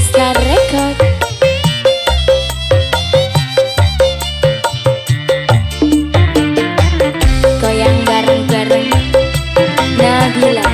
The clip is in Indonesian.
Star Record. Goyang bareng-bareng. Nabila.